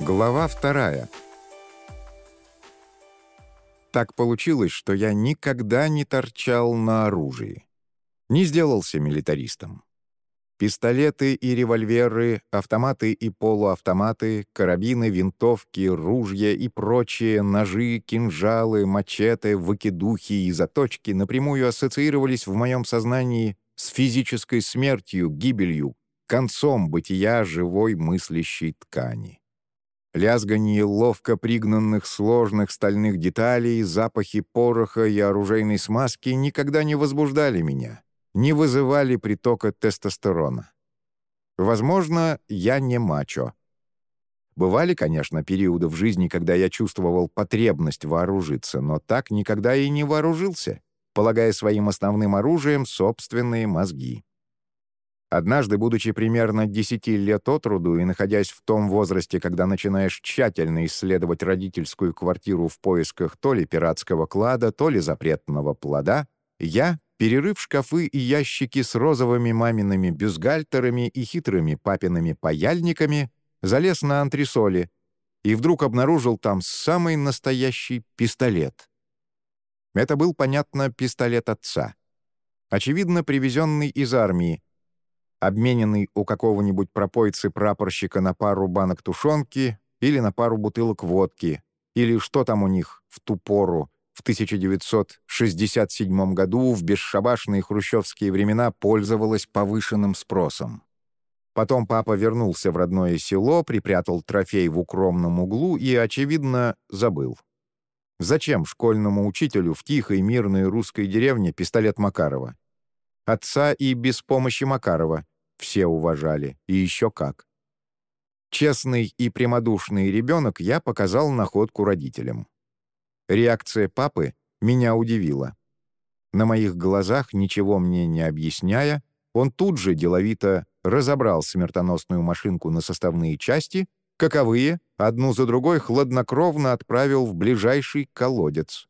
Глава вторая. Так получилось, что я никогда не торчал на оружии. Не сделался милитаристом. Пистолеты и револьверы, автоматы и полуавтоматы, карабины, винтовки, ружья и прочие ножи, кинжалы, мачете, выкидухи и заточки напрямую ассоциировались в моем сознании с физической смертью, гибелью, концом бытия живой мыслящей ткани. Лязганье ловко пригнанных сложных стальных деталей, запахи пороха и оружейной смазки никогда не возбуждали меня, не вызывали притока тестостерона. Возможно, я не мачо. Бывали, конечно, периоды в жизни, когда я чувствовал потребность вооружиться, но так никогда и не вооружился, полагая своим основным оружием собственные мозги. Однажды, будучи примерно 10 лет от роду и находясь в том возрасте, когда начинаешь тщательно исследовать родительскую квартиру в поисках то ли пиратского клада, то ли запретного плода, я, перерыв шкафы и ящики с розовыми мамиными бюстгальтерами и хитрыми папиными паяльниками, залез на антресоли и вдруг обнаружил там самый настоящий пистолет. Это был, понятно, пистолет отца. Очевидно, привезенный из армии, обмененный у какого-нибудь пропойцы-прапорщика на пару банок тушенки или на пару бутылок водки, или что там у них в ту пору, в 1967 году в бесшабашные хрущевские времена пользовалась повышенным спросом. Потом папа вернулся в родное село, припрятал трофей в укромном углу и, очевидно, забыл. Зачем школьному учителю в тихой мирной русской деревне пистолет Макарова? Отца и без помощи Макарова все уважали, и еще как. Честный и прямодушный ребенок я показал находку родителям. Реакция папы меня удивила. На моих глазах, ничего мне не объясняя, он тут же деловито разобрал смертоносную машинку на составные части, каковые, одну за другой, хладнокровно отправил в ближайший колодец.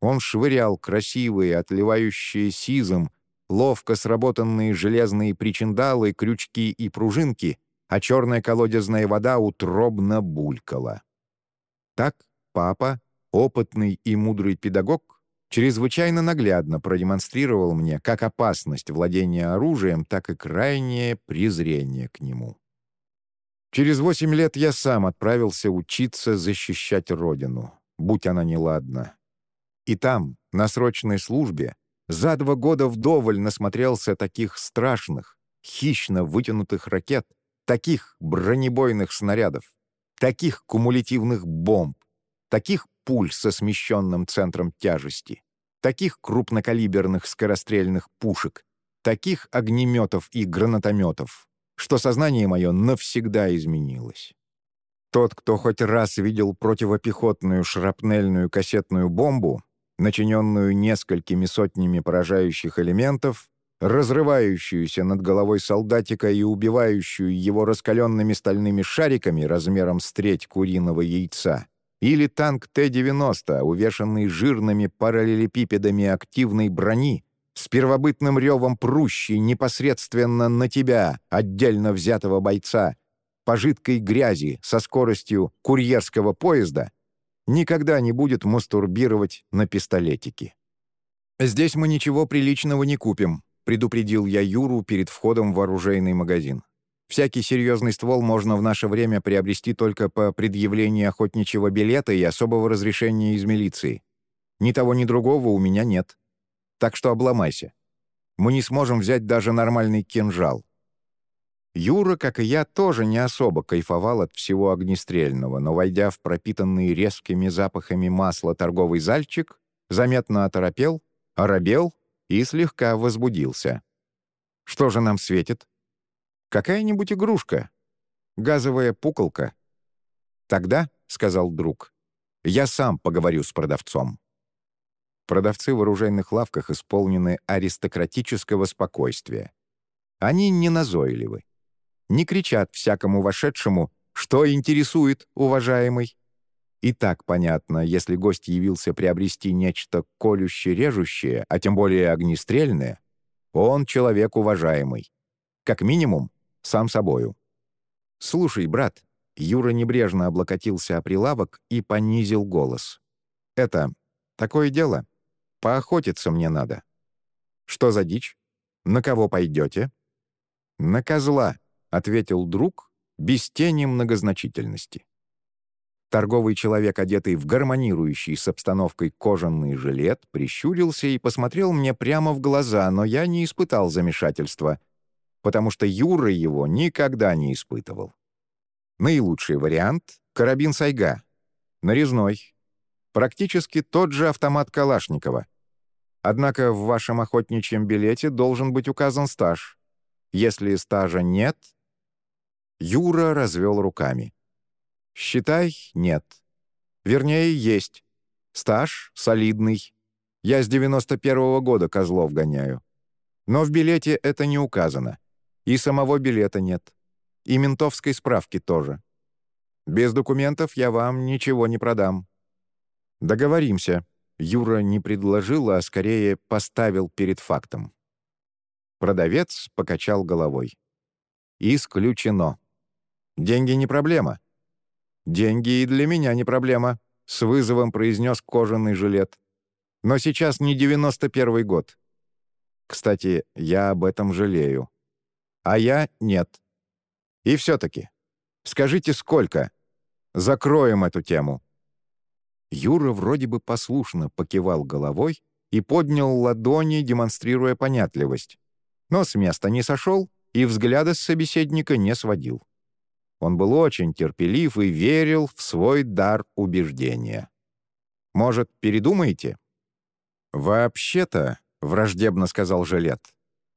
Он швырял красивые, отливающие сизом, ловко сработанные железные причиндалы, крючки и пружинки, а черная колодезная вода утробно булькала. Так папа, опытный и мудрый педагог, чрезвычайно наглядно продемонстрировал мне как опасность владения оружием, так и крайнее презрение к нему. Через восемь лет я сам отправился учиться защищать Родину, будь она неладна. И там, на срочной службе, за два года вдоволь насмотрелся таких страшных, хищно вытянутых ракет, таких бронебойных снарядов, таких кумулятивных бомб, таких пуль со смещенным центром тяжести, таких крупнокалиберных скорострельных пушек, таких огнеметов и гранатометов, что сознание мое навсегда изменилось. Тот, кто хоть раз видел противопехотную шрапнельную кассетную бомбу, начиненную несколькими сотнями поражающих элементов, разрывающуюся над головой солдатика и убивающую его раскаленными стальными шариками размером с треть куриного яйца, или танк Т-90, увешанный жирными параллелепипедами активной брони, с первобытным ревом прущий непосредственно на тебя, отдельно взятого бойца, по жидкой грязи со скоростью курьерского поезда — никогда не будет мастурбировать на пистолетике. «Здесь мы ничего приличного не купим», — предупредил я Юру перед входом в оружейный магазин. «Всякий серьезный ствол можно в наше время приобрести только по предъявлении охотничьего билета и особого разрешения из милиции. Ни того, ни другого у меня нет. Так что обломайся. Мы не сможем взять даже нормальный кинжал. Юра, как и я, тоже не особо кайфовал от всего огнестрельного, но, войдя в пропитанный резкими запахами масла торговый зальчик, заметно оторопел, оробел и слегка возбудился. Что же нам светит? Какая-нибудь игрушка. Газовая пуколка. Тогда, — сказал друг, — я сам поговорю с продавцом. Продавцы в оружейных лавках исполнены аристократического спокойствия. Они не назойливы не кричат всякому вошедшему «Что интересует, уважаемый?» И так понятно, если гость явился приобрести нечто колюще-режущее, а тем более огнестрельное, он человек уважаемый. Как минимум, сам собою. «Слушай, брат, Юра небрежно облокотился о прилавок и понизил голос. «Это... такое дело. Поохотиться мне надо». «Что за дичь? На кого пойдете?» «На козла», — ответил друг, без тени многозначительности. Торговый человек, одетый в гармонирующий с обстановкой кожаный жилет, прищурился и посмотрел мне прямо в глаза, но я не испытал замешательства, потому что Юра его никогда не испытывал. Наилучший вариант — карабин Сайга. Нарезной. Практически тот же автомат Калашникова. Однако в вашем охотничьем билете должен быть указан стаж. Если стажа нет... Юра развел руками. «Считай, нет. Вернее, есть. Стаж солидный. Я с 91-го года козлов гоняю. Но в билете это не указано. И самого билета нет. И ментовской справки тоже. Без документов я вам ничего не продам». «Договоримся», — Юра не предложил, а скорее поставил перед фактом. Продавец покачал головой. «Исключено. Деньги не проблема. «Деньги и для меня не проблема», — с вызовом произнес кожаный жилет. «Но сейчас не 91 год. Кстати, я об этом жалею. А я — нет. И все-таки, скажите, сколько? Закроем эту тему». Юра вроде бы послушно покивал головой и поднял ладони, демонстрируя понятливость. Но с места не сошел и взгляда с собеседника не сводил. Он был очень терпелив и верил в свой дар убеждения. «Может, передумаете?» «Вообще-то», — враждебно сказал Жилет,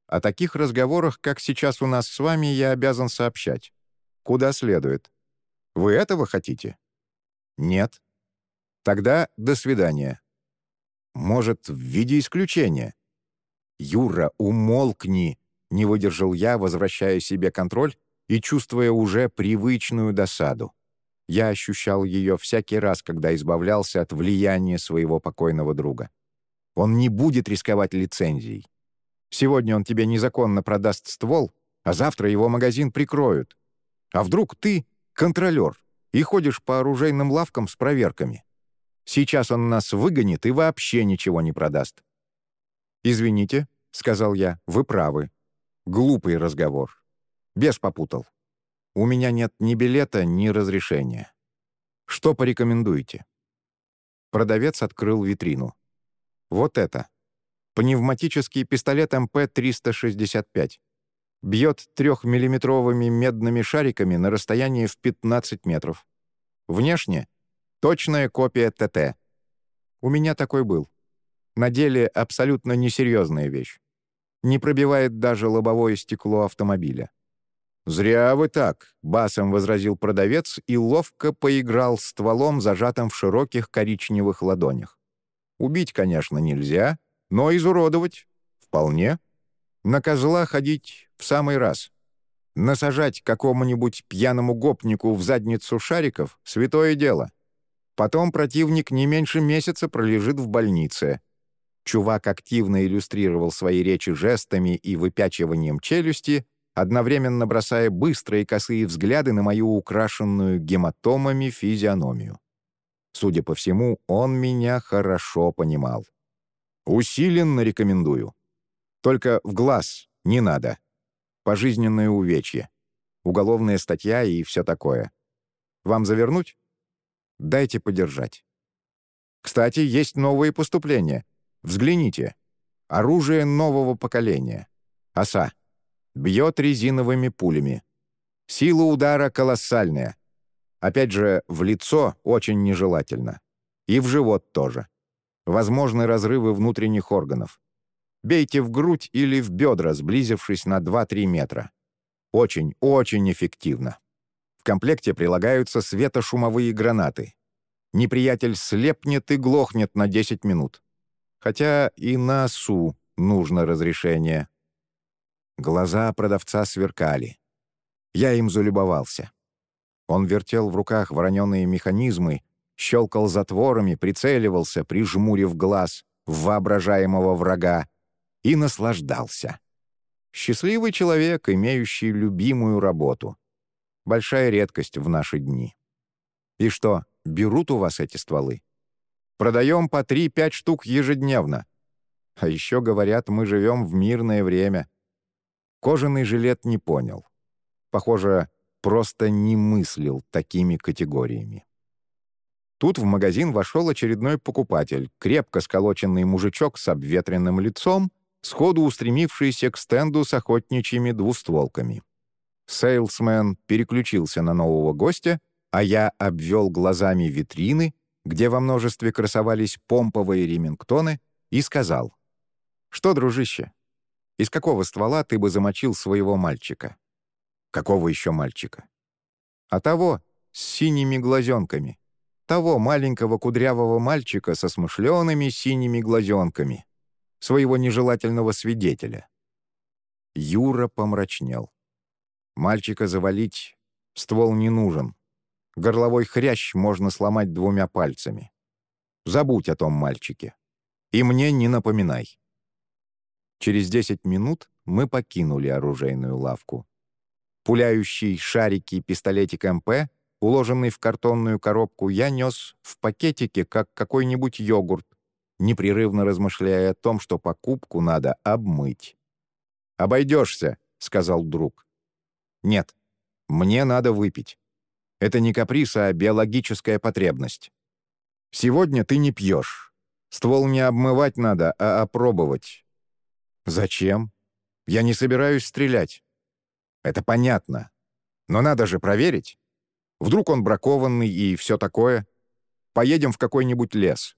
«о таких разговорах, как сейчас у нас с вами, я обязан сообщать. Куда следует. Вы этого хотите?» «Нет». «Тогда до свидания». «Может, в виде исключения?» «Юра, умолкни!» — не выдержал я, возвращая себе контроль и чувствуя уже привычную досаду. Я ощущал ее всякий раз, когда избавлялся от влияния своего покойного друга. Он не будет рисковать лицензией. Сегодня он тебе незаконно продаст ствол, а завтра его магазин прикроют. А вдруг ты — контролер и ходишь по оружейным лавкам с проверками? Сейчас он нас выгонит и вообще ничего не продаст. «Извините», — сказал я, — «вы правы. Глупый разговор. Без попутал. У меня нет ни билета, ни разрешения. Что порекомендуете?» Продавец открыл витрину. «Вот это. Пневматический пистолет МП-365. Бьет трехмиллиметровыми медными шариками на расстоянии в 15 метров. Внешне — точная копия ТТ. У меня такой был. На деле абсолютно несерьезная вещь. Не пробивает даже лобовое стекло автомобиля. «Зря вы так», — басом возразил продавец и ловко поиграл стволом, зажатым в широких коричневых ладонях. «Убить, конечно, нельзя, но изуродовать — вполне. На козла ходить в самый раз. Насажать какому-нибудь пьяному гопнику в задницу шариков — святое дело. Потом противник не меньше месяца пролежит в больнице». Чувак активно иллюстрировал свои речи жестами и выпячиванием челюсти — одновременно бросая быстрые косые взгляды на мою украшенную гематомами физиономию. Судя по всему, он меня хорошо понимал. Усиленно рекомендую. Только в глаз не надо. Пожизненное увечье. Уголовная статья и все такое. Вам завернуть? Дайте подержать. Кстати, есть новые поступления. Взгляните. Оружие нового поколения. Оса. Бьет резиновыми пулями. Сила удара колоссальная. Опять же, в лицо очень нежелательно. И в живот тоже. Возможны разрывы внутренних органов. Бейте в грудь или в бедра, сблизившись на 2-3 метра. Очень, очень эффективно. В комплекте прилагаются светошумовые гранаты. Неприятель слепнет и глохнет на 10 минут. Хотя и на СУ нужно разрешение. Глаза продавца сверкали. Я им залюбовался. Он вертел в руках вороненые механизмы, щелкал затворами, прицеливался, прижмурив глаз в воображаемого врага, и наслаждался. Счастливый человек, имеющий любимую работу. большая редкость в наши дни. И что, берут у вас эти стволы? Продаем по 3-5 штук ежедневно. А еще говорят, мы живем в мирное время. Кожаный жилет не понял. Похоже, просто не мыслил такими категориями. Тут в магазин вошел очередной покупатель, крепко сколоченный мужичок с обветренным лицом, сходу устремившийся к стенду с охотничьими двустволками. Сейлсмен переключился на нового гостя, а я обвел глазами витрины, где во множестве красовались помповые ремингтоны, и сказал, «Что, дружище, из какого ствола ты бы замочил своего мальчика?» «Какого еще мальчика?» «А того, с синими глазенками того маленького кудрявого мальчика со смышленными синими глазенками, своего нежелательного свидетеля. Юра помрачнел. Мальчика завалить ствол не нужен. Горловой хрящ можно сломать двумя пальцами. Забудь о том мальчике. И мне не напоминай. Через десять минут мы покинули оружейную лавку. Пуляющий шарики пистолетик МП уложенный в картонную коробку, я нес в пакетике, как какой-нибудь йогурт, непрерывно размышляя о том, что покупку надо обмыть. «Обойдешься», — сказал друг. «Нет, мне надо выпить. Это не каприз, а биологическая потребность. Сегодня ты не пьешь. Ствол не обмывать надо, а опробовать». «Зачем? Я не собираюсь стрелять». «Это понятно. Но надо же проверить». Вдруг он бракованный и все такое. Поедем в какой-нибудь лес».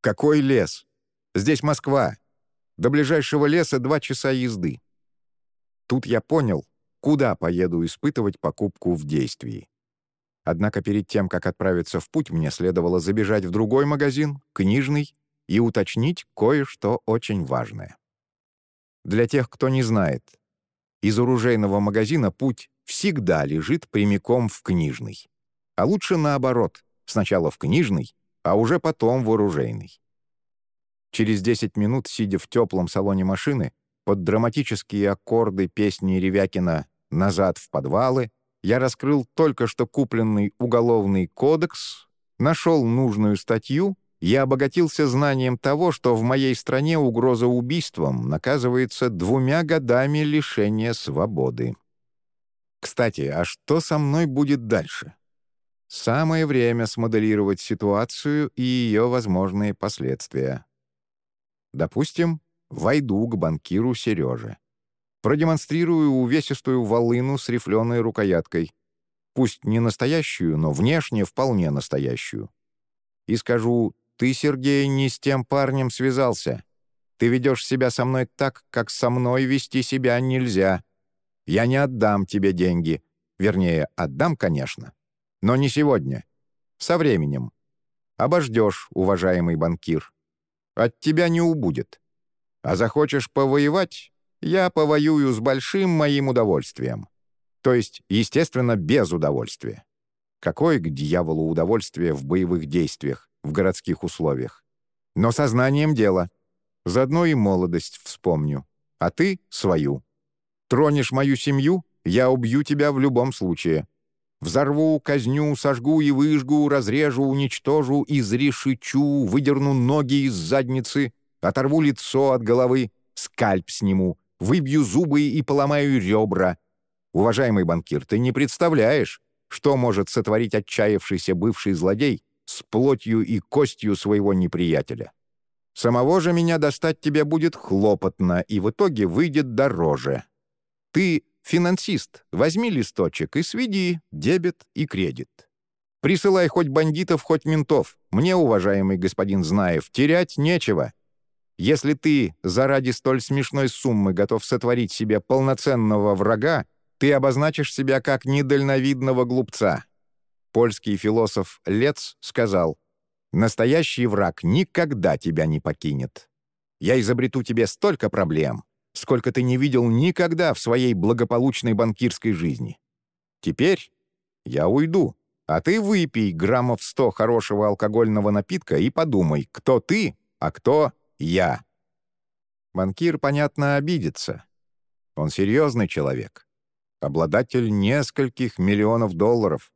«Какой лес? Здесь Москва. До ближайшего леса два часа езды». Тут я понял, куда поеду испытывать покупку в действии. Однако перед тем, как отправиться в путь, мне следовало забежать в другой магазин, книжный, и уточнить кое-что очень важное. Для тех, кто не знает, из оружейного магазина путь всегда лежит прямиком в книжный. А лучше наоборот, сначала в книжный, а уже потом в оружейный. Через 10 минут, сидя в теплом салоне машины, под драматические аккорды песни Ревякина «Назад в подвалы», я раскрыл только что купленный уголовный кодекс, нашел нужную статью и обогатился знанием того, что в моей стране угроза убийством наказывается двумя годами лишения свободы. Кстати, а что со мной будет дальше? Самое время смоделировать ситуацию и ее возможные последствия. Допустим, войду к банкиру Сереже. Продемонстрирую увесистую волыну с рифленой рукояткой. Пусть не настоящую, но внешне вполне настоящую. И скажу, ты, Сергей, не с тем парнем связался. Ты ведешь себя со мной так, как со мной вести себя нельзя. Я не отдам тебе деньги. Вернее, отдам, конечно. Но не сегодня. Со временем. Обождешь, уважаемый банкир. От тебя не убудет. А захочешь повоевать, я повоюю с большим моим удовольствием. То есть, естественно, без удовольствия. Какое к дьяволу удовольствие в боевых действиях, в городских условиях? Но сознанием дела. Заодно и молодость вспомню. А ты — свою. Тронешь мою семью, я убью тебя в любом случае. Взорву, казню, сожгу и выжгу, разрежу, уничтожу, изрешечу, выдерну ноги из задницы, оторву лицо от головы, скальп сниму, выбью зубы и поломаю ребра. Уважаемый банкир, ты не представляешь, что может сотворить отчаявшийся бывший злодей с плотью и костью своего неприятеля. Самого же меня достать тебе будет хлопотно, и в итоге выйдет дороже. Ты финансист, возьми листочек и сведи дебет и кредит. Присылай хоть бандитов, хоть ментов. Мне, уважаемый господин Знаев, терять нечего. Если ты заради столь смешной суммы готов сотворить себе полноценного врага, ты обозначишь себя как недальновидного глупца. Польский философ Лец сказал, «Настоящий враг никогда тебя не покинет. Я изобрету тебе столько проблем, сколько ты не видел никогда в своей благополучной банкирской жизни. Теперь я уйду, а ты выпей граммов сто хорошего алкогольного напитка и подумай, кто ты, а кто я. Банкир, понятно, обидится. Он серьезный человек. обладатель нескольких миллионов долларов.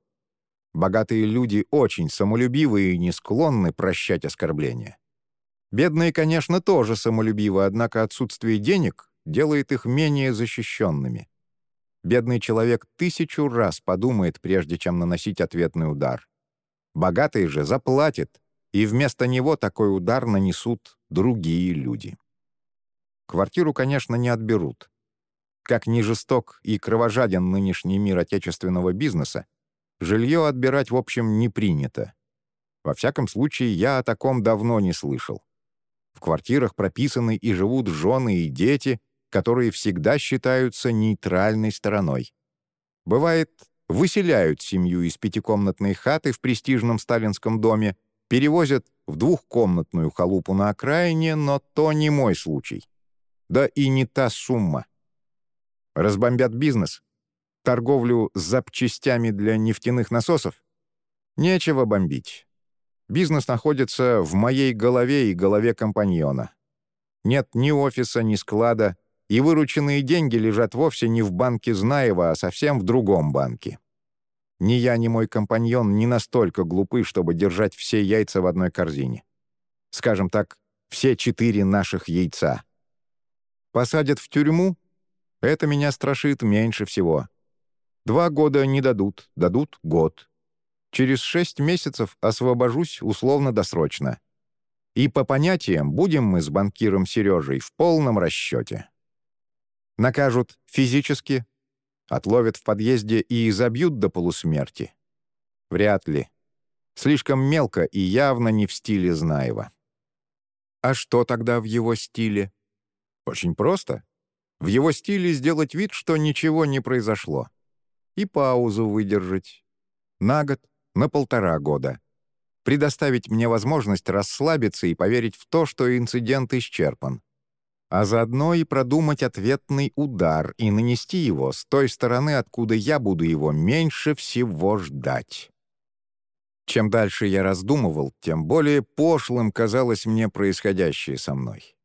Богатые люди очень самолюбивы и не склонны прощать оскорбления. Бедные, конечно, тоже самолюбивы, однако отсутствие денег делает их менее защищенными. Бедный человек тысячу раз подумает, прежде чем наносить ответный удар. Богатый же заплатит, и вместо него такой удар нанесут другие люди. Квартиру, конечно, не отберут. Как ни жесток и кровожаден нынешний мир отечественного бизнеса, жилье отбирать, в общем, не принято. Во всяком случае, я о таком давно не слышал. В квартирах прописаны и живут жены и дети, которые всегда считаются нейтральной стороной. Бывает, выселяют семью из пятикомнатной хаты в престижном сталинском доме, перевозят в двухкомнатную халупу на окраине, но то не мой случай. Да и не та сумма. Разбомбят бизнес? Торговлю с запчастями для нефтяных насосов? Нечего бомбить. Бизнес находится в моей голове и голове компаньона. Нет ни офиса, ни склада, и вырученные деньги лежат вовсе не в банке Знаева, а совсем в другом банке. Ни я, ни мой компаньон не настолько глупы, чтобы держать все яйца в одной корзине. Скажем так, все четыре наших яйца. Посадят в тюрьму? Это меня страшит меньше всего. Два года не дадут, дадут год. Через шесть месяцев освобожусь условно-досрочно. И по понятиям будем мы с банкиром Сережей в полном расчете. Накажут физически, отловят в подъезде и изобьют до полусмерти. Вряд ли. Слишком мелко и явно не в стиле Знаева. А что тогда в его стиле? Очень просто. В его стиле сделать вид, что ничего не произошло. И паузу выдержать. На год, на полтора года. Предоставить мне возможность расслабиться и поверить в то, что инцидент исчерпан а заодно и продумать ответный удар и нанести его с той стороны, откуда я буду его меньше всего ждать. Чем дальше я раздумывал, тем более пошлым казалось мне происходящее со мной.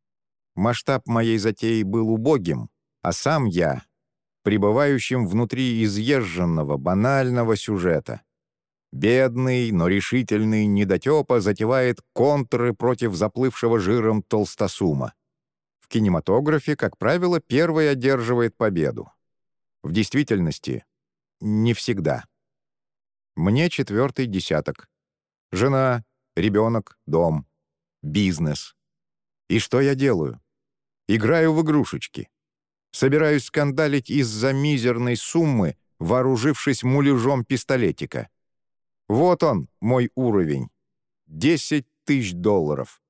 Масштаб моей затеи был убогим, а сам я — пребывающим внутри изъезженного, банального сюжета. Бедный, но решительный недотепа затевает контры против заплывшего жиром толстосума кинематографе, как правило, первый одерживает победу. В действительности — не всегда. Мне четвертый десяток. Жена, ребенок, дом, бизнес. И что я делаю? Играю в игрушечки. Собираюсь скандалить из-за мизерной суммы, вооружившись муляжом пистолетика. Вот он, мой уровень. Десять тысяч долларов.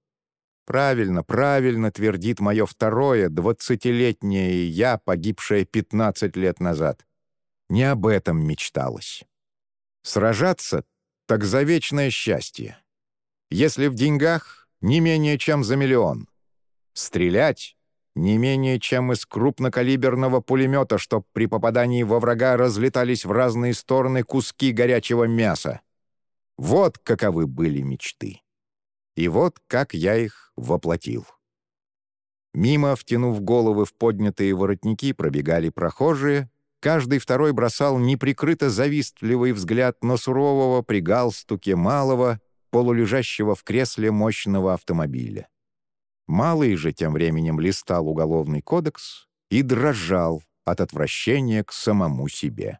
Правильно, правильно твердит мое второе, двадцатилетнее я, погибшее пятнадцать лет назад. Не об этом мечталось. Сражаться — так за вечное счастье. Если в деньгах — не менее чем за миллион. Стрелять — не менее чем из крупнокалиберного пулемета, чтоб при попадании во врага разлетались в разные стороны куски горячего мяса. Вот каковы были мечты. И вот как я их воплотил. Мимо, втянув головы в поднятые воротники, пробегали прохожие. Каждый второй бросал неприкрыто завистливый взгляд на сурового при галстуке малого, полулежащего в кресле мощного автомобиля. Малый же тем временем листал уголовный кодекс и дрожал от отвращения к самому себе.